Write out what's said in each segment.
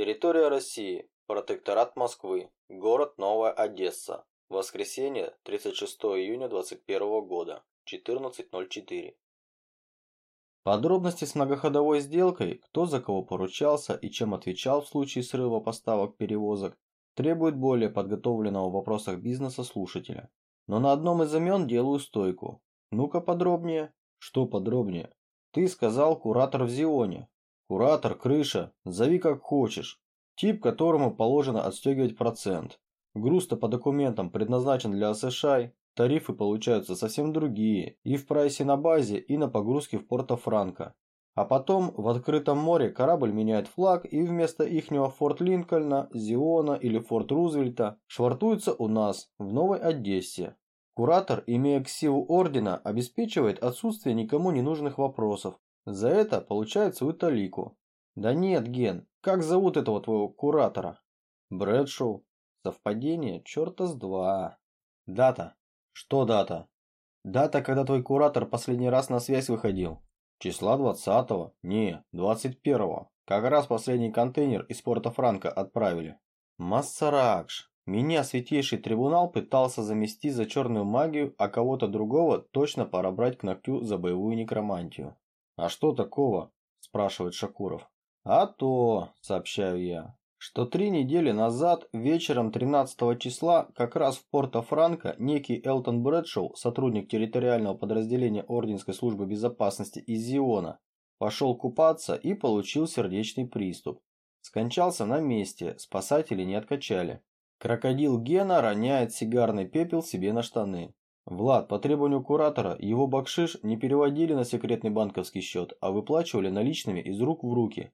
Территория России. Протекторат Москвы. Город Новая Одесса. Воскресенье, 36 июня 2021 года. 14.04. Подробности с многоходовой сделкой, кто за кого поручался и чем отвечал в случае срыва поставок перевозок, требует более подготовленного в вопросах бизнеса слушателя. Но на одном из имен делаю стойку. Ну-ка подробнее. Что подробнее? Ты сказал куратор в Зионе. Куратор, крыша, зови как хочешь. Тип, которому положено отстегивать процент. Груз-то по документам предназначен для США, тарифы получаются совсем другие и в прайсе на базе, и на погрузке в Порто-Франко. А потом в открытом море корабль меняет флаг и вместо ихнего Форт Линкольна, Зиона или Форт Рузвельта швартуется у нас, в Новой Одессе. Куратор, имея ксиву ордена, обеспечивает отсутствие никому не нужных вопросов. За это получает свою талику. Да нет, Ген, как зовут этого твоего куратора? Брэдшоу. Совпадение? Черта с два. Дата. Что дата? Дата, когда твой куратор последний раз на связь выходил. Числа 20-го? Не, 21-го. Как раз последний контейнер из порта Франко отправили. Массаракш. Меня святейший трибунал пытался замести за черную магию, а кого-то другого точно пора брать к ногтю за боевую некромантию. «А что такого?» – спрашивает Шакуров. «А то», – сообщаю я, – что три недели назад, вечером 13 числа, как раз в Порто-Франко, некий Элтон Брэдшоу, сотрудник территориального подразделения Орденской службы безопасности из Зиона, пошел купаться и получил сердечный приступ. Скончался на месте, спасатели не откачали. Крокодил Гена роняет сигарный пепел себе на штаны. Влад, по требованию куратора, его бакшиш не переводили на секретный банковский счет, а выплачивали наличными из рук в руки.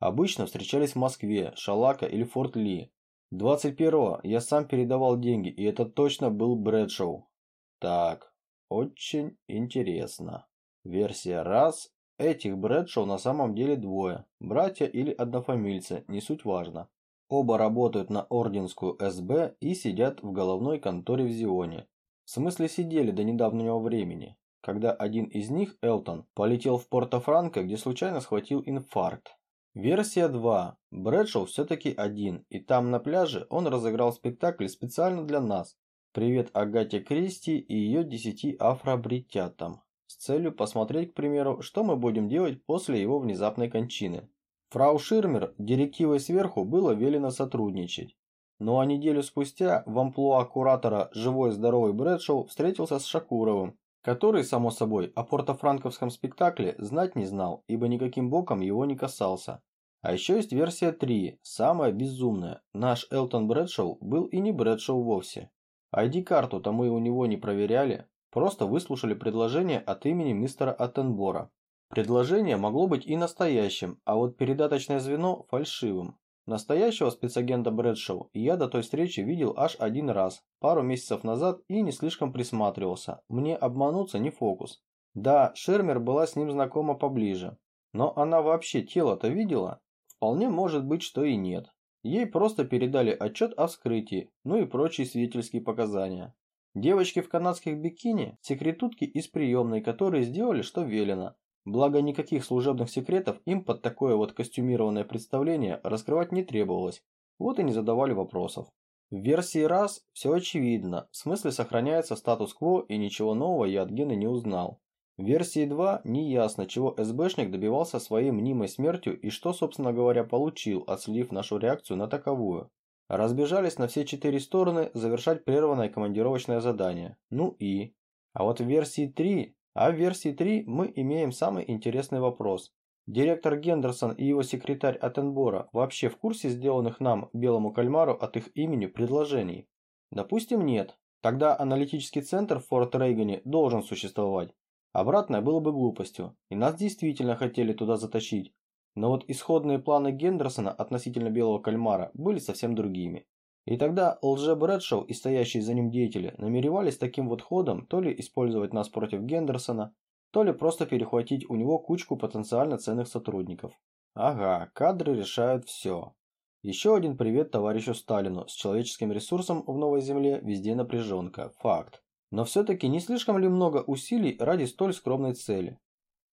Обычно встречались в Москве, Шалака или Форт Ли. 21-го я сам передавал деньги, и это точно был Брэдшоу. Так, очень интересно. Версия раз. Этих Брэдшоу на самом деле двое. Братья или однофамильцы, не суть важно. Оба работают на Орденскую СБ и сидят в головной конторе в Зионе. Смысле сидели до недавнего времени, когда один из них, Элтон, полетел в Порто-Франко, где случайно схватил инфаркт. Версия 2. Брэдшоу все-таки один, и там на пляже он разыграл спектакль специально для нас. Привет Агате Кристи и ее десяти афробритятам. С целью посмотреть, к примеру, что мы будем делать после его внезапной кончины. Фрау Ширмер директивой сверху было велено сотрудничать. Ну а неделю спустя в амплуа куратора «Живой-здоровый Брэдшоу» встретился с Шакуровым, который, само собой, о портофранковском спектакле знать не знал, ибо никаким боком его не касался. А еще есть версия 3, самая безумная. Наш Элтон Брэдшоу был и не Брэдшоу вовсе. ID-карту-то мы у него не проверяли, просто выслушали предложение от имени мистера Аттенбора. Предложение могло быть и настоящим, а вот передаточное звено – фальшивым. Настоящего спецагента Брэдшоу я до той встречи видел аж один раз, пару месяцев назад и не слишком присматривался. Мне обмануться не фокус. Да, Шермер была с ним знакома поближе. Но она вообще тело-то видела? Вполне может быть, что и нет. Ей просто передали отчет о вскрытии, ну и прочие свидетельские показания. Девочки в канадских бикини – секретутки из приемной, которые сделали, что велено, Благо никаких служебных секретов им под такое вот костюмированное представление раскрывать не требовалось, вот и не задавали вопросов. В версии раз все очевидно, в смысле сохраняется статус-кво и ничего нового я от Гены не узнал. В версии 2 неясно, чего СБшник добивался своей мнимой смертью и что, собственно говоря, получил, отследив нашу реакцию на таковую. Разбежались на все четыре стороны завершать прерванное командировочное задание. Ну и... А вот в версии 3 а в версии 3 мы имеем самый интересный вопрос. Директор Гендерсон и его секретарь Аттенбора вообще в курсе сделанных нам, белому кальмару, от их имени предложений? Допустим, нет. Тогда аналитический центр в Форт Рейгане должен существовать. Обратное было бы глупостью, и нас действительно хотели туда затащить. Но вот исходные планы Гендерсона относительно белого кальмара были совсем другими. И тогда лже Брэдшоу и стоящие за ним деятели намеревались таким вот ходом то ли использовать нас против Гендерсона, то ли просто перехватить у него кучку потенциально ценных сотрудников. Ага, кадры решают все. Еще один привет товарищу Сталину. С человеческим ресурсом в Новой Земле везде напряженка. Факт. Но все-таки не слишком ли много усилий ради столь скромной цели?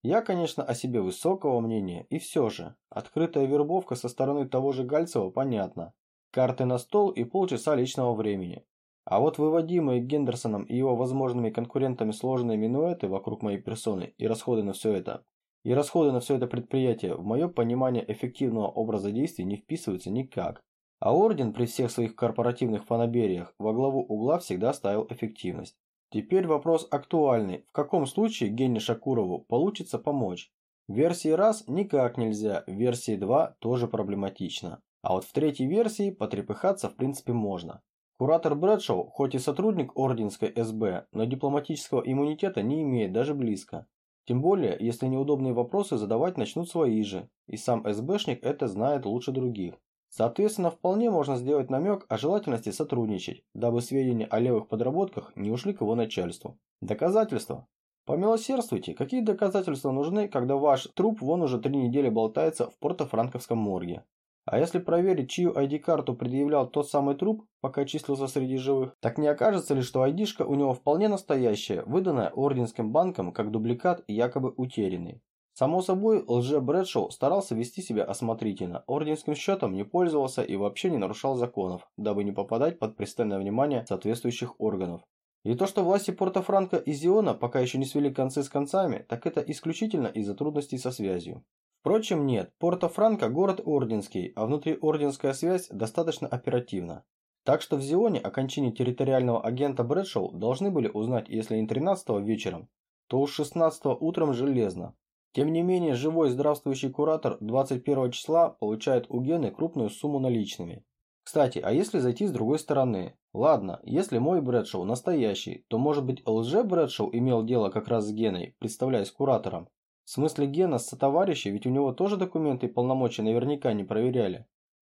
Я, конечно, о себе высокого мнения, и все же, открытая вербовка со стороны того же Гальцева понятна. Карты на стол и полчаса личного времени. А вот выводимые Гендерсоном и его возможными конкурентами сложные минуэты вокруг моей персоны и расходы на все это, и расходы на все это предприятие в мое понимание эффективного образа действий не вписываются никак. А Орден при всех своих корпоративных фанабериях во главу угла всегда ставил эффективность. Теперь вопрос актуальный. В каком случае Гене Шакурову получится помочь? Версии раз никак нельзя, версии 2 тоже проблематично. А вот в третьей версии потрепыхаться в принципе можно. Куратор Брэдшоу, хоть и сотрудник Орденской СБ, но дипломатического иммунитета не имеет даже близко. Тем более, если неудобные вопросы задавать начнут свои же, и сам СБшник это знает лучше других. Соответственно, вполне можно сделать намек о желательности сотрудничать, дабы сведения о левых подработках не ушли к его начальству. Доказательства. Помилосердствуйте, какие доказательства нужны, когда ваш труп вон уже три недели болтается в Порто-Франковском морге? А если проверить, чью ID-карту предъявлял тот самый труп, пока числился среди живых, так не окажется ли, что ID-шка у него вполне настоящая, выданная Орденским банком как дубликат якобы утерянный? Само собой, лже-Брэдшоу старался вести себя осмотрительно, орденским счетом не пользовался и вообще не нарушал законов, дабы не попадать под пристальное внимание соответствующих органов. И то, что власти Порто-Франко и Зиона пока еще не свели концы с концами, так это исключительно из-за трудностей со связью. Впрочем, нет, Порто-Франко – город орденский, а внутриорденская связь достаточно оперативна. Так что в Зионе о территориального агента Брэдшоу должны были узнать, если не 13 вечером, то уж 16 утром железно, тем не менее, живой здравствующий куратор 21 числа получает у Гены крупную сумму наличными. Кстати, а если зайти с другой стороны? Ладно, если мой Брэдшоу настоящий, то может быть лже Брэдшоу имел дело как раз с Геной, представляясь куратором? В смысле Гена с сотоварищей, ведь у него тоже документы и полномочия наверняка не проверяли.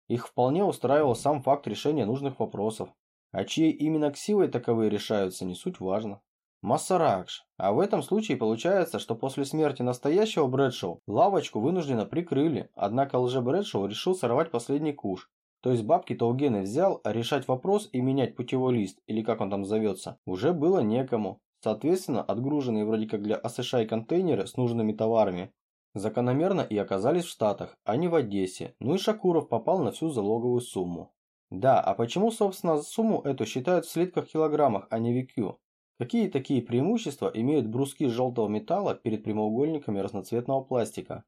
Их вполне устраивал сам факт решения нужных вопросов. А чьей именно ксивой таковые решаются, не суть важно. Массаракш. А в этом случае получается, что после смерти настоящего Брэдшоу лавочку вынужденно прикрыли, однако лже-Брэдшоу решил сорвать последний куш. То есть бабки-то у Гены взял, а решать вопрос и менять путевой лист, или как он там зовется, уже было некому. Соответственно, отгруженные вроде как для АСШ контейнеры с нужными товарами закономерно и оказались в Штатах, а не в Одессе, ну и Шакуров попал на всю залоговую сумму. Да, а почему, собственно, сумму эту считают в слитках-килограммах, а не в IQ? Какие такие преимущества имеют бруски желтого металла перед прямоугольниками разноцветного пластика?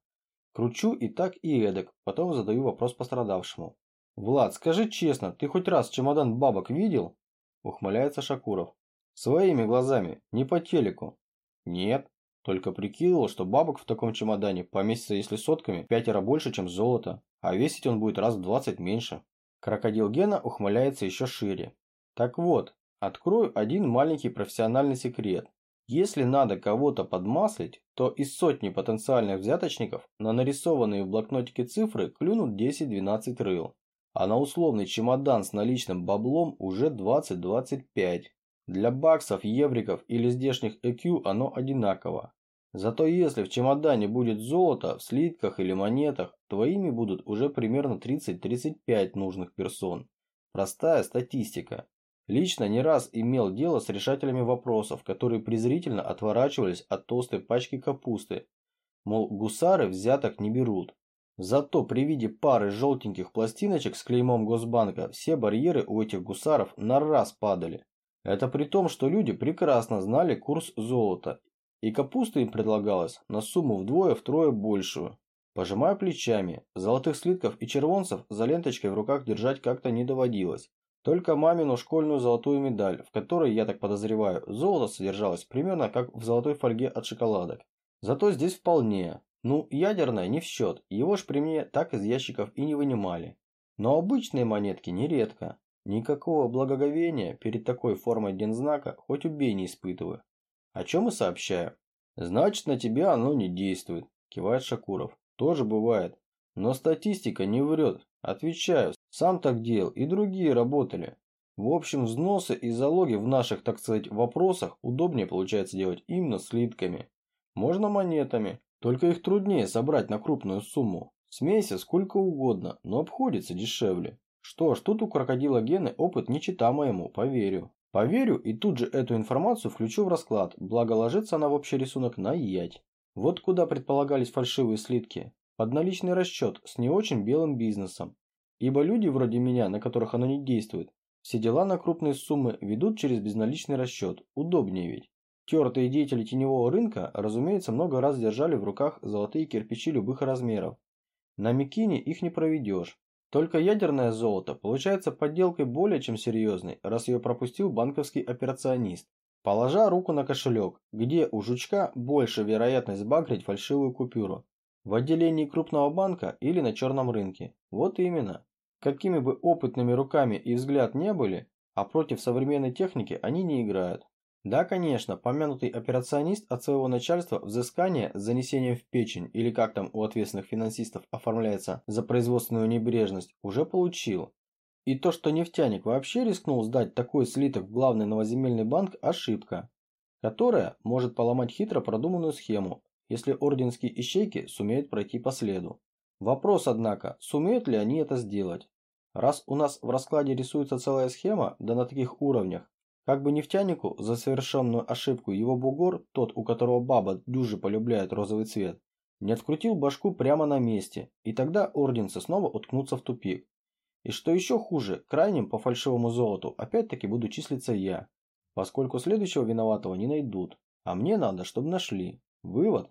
Кручу и так и эдак, потом задаю вопрос пострадавшему. «Влад, скажи честно, ты хоть раз чемодан бабок видел?» Ухмыляется Шакуров. «Своими глазами, не по телеку». «Нет, только прикидывал, что бабок в таком чемодане поместится, если сотками, пятеро больше, чем золото, а весить он будет раз в двадцать меньше». Крокодил Гена ухмыляется еще шире. Так вот, Открою один маленький профессиональный секрет. Если надо кого-то подмаслить, то из сотни потенциальных взяточников на нарисованные в блокнотике цифры клюнут 10-12 рыл. А на условный чемодан с наличным баблом уже 20-25. Для баксов, евриков или здешних EQ оно одинаково. Зато если в чемодане будет золото, в слитках или монетах, твоими будут уже примерно 30-35 нужных персон. Простая статистика. Лично не раз имел дело с решателями вопросов, которые презрительно отворачивались от толстой пачки капусты. Мол, гусары взяток не берут. Зато при виде пары желтеньких пластиночек с клеймом Госбанка все барьеры у этих гусаров на раз падали. Это при том, что люди прекрасно знали курс золота, и капуста им предлагалась на сумму вдвое-втрое большую. Пожимая плечами, золотых слитков и червонцев за ленточкой в руках держать как-то не доводилось. Только мамину школьную золотую медаль, в которой, я так подозреваю, золото содержалось примерно как в золотой фольге от шоколадок. Зато здесь вполне. Ну, ядерное не в счет, его ж при мне так из ящиков и не вынимали. Но обычные монетки нередко. Никакого благоговения перед такой формой дензнака хоть убей не испытываю. О чем и сообщаю. Значит, на тебя оно не действует, кивает Шакуров. Тоже бывает. Но статистика не врет. Отвечаю, сам так делал, и другие работали. В общем, взносы и залоги в наших, так сказать, вопросах удобнее получается делать именно слитками. Можно монетами, только их труднее собрать на крупную сумму. Смейся сколько угодно, но обходится дешевле. Что ж, тут у крокодила Гены опыт не чита моему, поверю. Поверю и тут же эту информацию включу в расклад, благо ложится она в общий рисунок на ять. Вот куда предполагались фальшивые слитки. Под наличный расчет с не очень белым бизнесом. Ибо люди вроде меня, на которых оно не действует, все дела на крупные суммы ведут через безналичный расчет. Удобнее ведь. Тертые деятели теневого рынка, разумеется, много раз держали в руках золотые кирпичи любых размеров. На Микине их не проведешь. Только ядерное золото получается подделкой более чем серьезной, раз ее пропустил банковский операционист. Положа руку на кошелек, где у жучка больше вероятность багрить фальшивую купюру. В отделении крупного банка или на черном рынке. Вот именно. Какими бы опытными руками и взгляд не были, а против современной техники они не играют. Да, конечно, помянутый операционист от своего начальства взыскание с занесением в печень, или как там у ответственных финансистов оформляется за производственную небрежность, уже получил. И то, что нефтяник вообще рискнул сдать такой слиток в главный новоземельный банк – ошибка, которая может поломать хитро продуманную схему, если орденские ищейки сумеют пройти по следу. Вопрос, однако, сумеют ли они это сделать? Раз у нас в раскладе рисуется целая схема, да на таких уровнях, как бы нефтянику за совершенную ошибку его бугор, тот, у которого баба дюже полюбляет розовый цвет, не открутил башку прямо на месте, и тогда орденцы снова уткнутся в тупик. И что еще хуже, крайним по фальшивому золоту опять-таки буду числиться я, поскольку следующего виноватого не найдут, а мне надо, чтобы нашли. Вывод?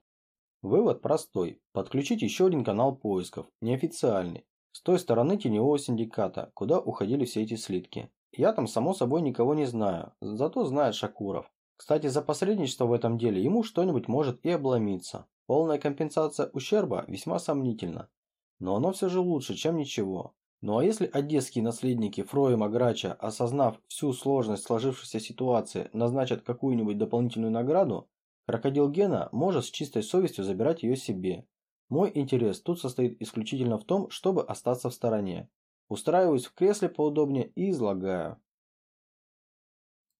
Вывод простой. Подключить еще один канал поисков, неофициальный, с той стороны теневого синдиката, куда уходили все эти слитки. Я там, само собой, никого не знаю, зато знает Шакуров. Кстати, за посредничество в этом деле ему что-нибудь может и обломиться. Полная компенсация ущерба весьма сомнительна. Но оно все же лучше, чем ничего. Ну а если одесские наследники Фроя Маграча, осознав всю сложность сложившейся ситуации, назначат какую-нибудь дополнительную награду, крокодил Гена может с чистой совестью забирать ее себе. Мой интерес тут состоит исключительно в том, чтобы остаться в стороне. Устраиваюсь в кресле поудобнее и излагаю.